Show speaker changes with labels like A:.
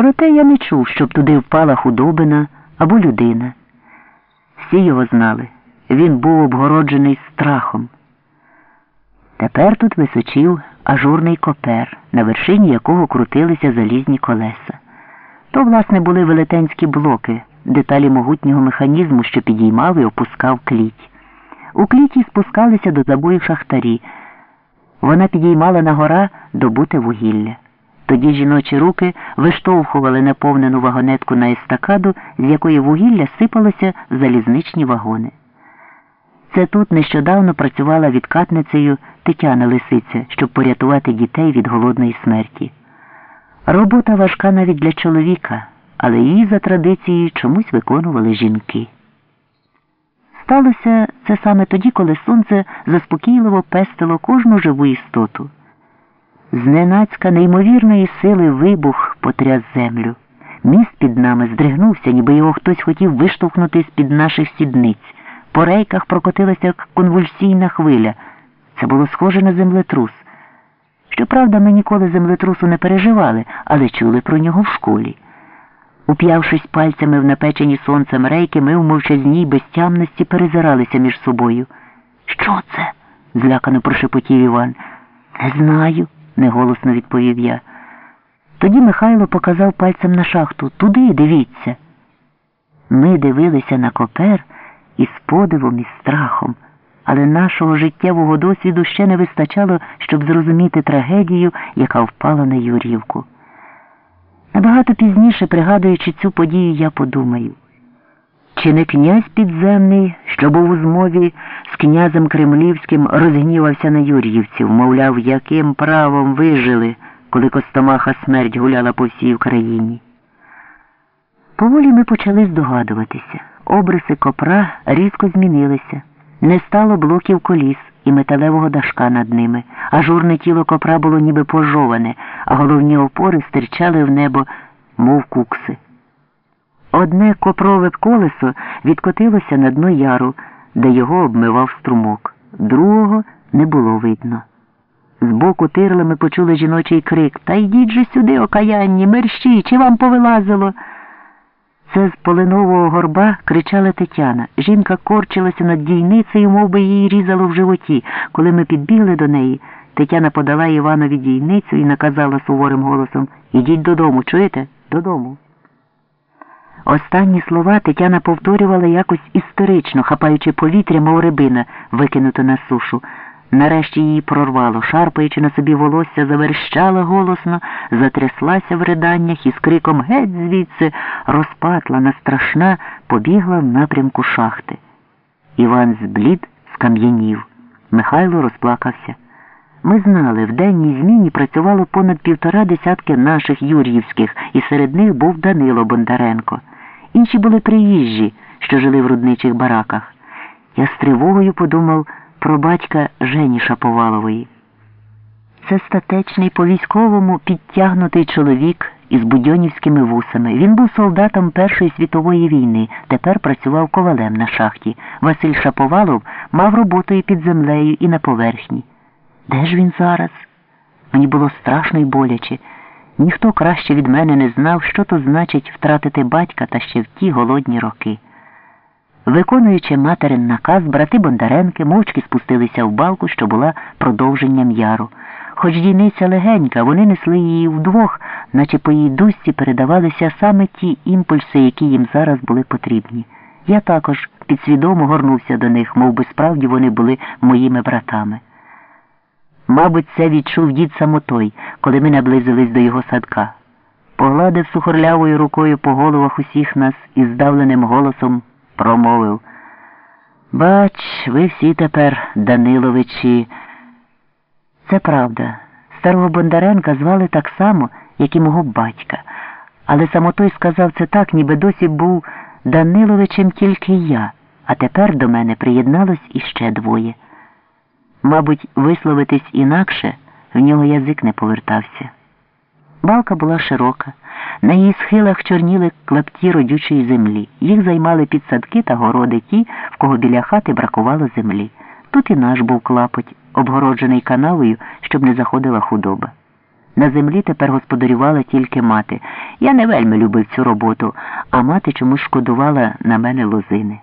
A: Проте я не чув, щоб туди впала худобина або людина. Всі його знали. Він був обгороджений страхом. Тепер тут височив ажурний копер, на вершині якого крутилися залізні колеса. То, власне, були велетенські блоки, деталі могутнього механізму, що підіймав і опускав кліть. У кліті спускалися до забою шахтарі. Вона підіймала на гора добуте вугілля. Тоді жіночі руки виштовхували наповнену вагонетку на естакаду, з якої вугілля сипалося в залізничні вагони. Це тут нещодавно працювала відкатницею Тетяна Лисиця, щоб порятувати дітей від голодної смерті. Робота важка навіть для чоловіка, але її за традицією чомусь виконували жінки. Сталося це саме тоді, коли сонце заспокійливо пестило кожну живу істоту. Зненацька неймовірної сили вибух потряс землю. Міст під нами здригнувся, ніби його хтось хотів виштовхнути з-під наших сідниць. По рейках прокотилася конвульсійна хвиля. Це було схоже на землетрус. Щоправда, ми ніколи землетрусу не переживали, але чули про нього в школі. Уп'явшись пальцями в напечені сонцем рейки, ми в мовчазній безтямності перезиралися між собою. Що це? злякано прошепотів Іван. Не знаю, неголосно відповів я. Тоді Михайло показав пальцем на шахту. Туди дивіться. Ми дивилися на копер із подивом і страхом, але нашого життєвого досвіду ще не вистачало, щоб зрозуміти трагедію, яка впала на Юрівку. Набагато пізніше, пригадуючи цю подію, я подумаю, чи не князь підземний, що був у змові з князем Кремлівським, розгнівався на Юр'ївців, мовляв, яким правом вижили, коли Костомаха смерть гуляла по всій Україні. Поволі ми почали здогадуватися. Обриси копра різко змінилися. Не стало блоків коліс і металевого дашка над ними. Ажурне тіло копра було ніби пожоване, а головні опори стирчали в небо, мов кукси. Одне копрове колесо відкотилося на дно яру, де його обмивав струмок. Другого не було видно. Збоку тирлами почули жіночий крик Та йдіть же сюди, окаянні, мерщі, чи вам повилазило? Це з полинового горба кричала Тетяна. Жінка корчилася над дійницею, мов би її різало в животі. Коли ми підбігли до неї, Тетяна подала Іванові дійницю і наказала суворим голосом Ідіть додому, чуєте? Додому. Останні слова Тетяна повторювала якось історично, хапаючи повітря, мов рибина, викинуто на сушу. Нарешті її прорвало, шарпаючи на собі волосся, заверщала голосно, затряслася в риданнях і з криком геть звідси розпатлана, страшна, побігла в напрямку шахти. Іван зблід скам'янів. Михайло розплакався. Ми знали, в денній зміні працювало понад півтора десятки наших юр'ївських, і серед них був Данило Бондаренко. Інші були приїжджі, що жили в рудничих бараках. Я з тривогою подумав про батька Жені Шаповалової. Це статечний по військовому підтягнутий чоловік із будьонівськими вусами. Він був солдатом Першої світової війни, тепер працював ковалем на шахті. Василь Шаповалов мав роботу і під землею, і на поверхні. Де ж він зараз? Мені було страшно й боляче. Ніхто краще від мене не знав, що то значить втратити батька та ще в ті голодні роки. Виконуючи материн наказ, брати Бондаренки мовчки спустилися в балку, що була продовженням яру. Хоч дійниця легенька, вони несли її вдвох, наче по її дусці передавалися саме ті імпульси, які їм зараз були потрібні. Я також підсвідомо горнувся до них, мов би справді вони були моїми братами. Мабуть, це відчув дід самотой, коли ми наблизились до його садка. Погладив сухорлявою рукою по головах усіх нас і здавленим голосом промовив. Бач, ви всі тепер, Даниловичі. Це правда. Старого Бондаренка звали так само, як і мого батька. Але самотой сказав це так, ніби досі був Даниловичем тільки я, а тепер до мене приєдналось іще двоє. Мабуть, висловитись інакше в нього язик не повертався. Балка була широка, на її схилах чорніли клапті родючої землі. Їх займали підсадки та городи ті, в кого біля хати бракувало землі. Тут і наш був клапоть, обгороджений канавою, щоб не заходила худоба. На землі тепер господарювала тільки мати. Я не вельми любив цю роботу, а мати чомусь шкодувала на мене лозини.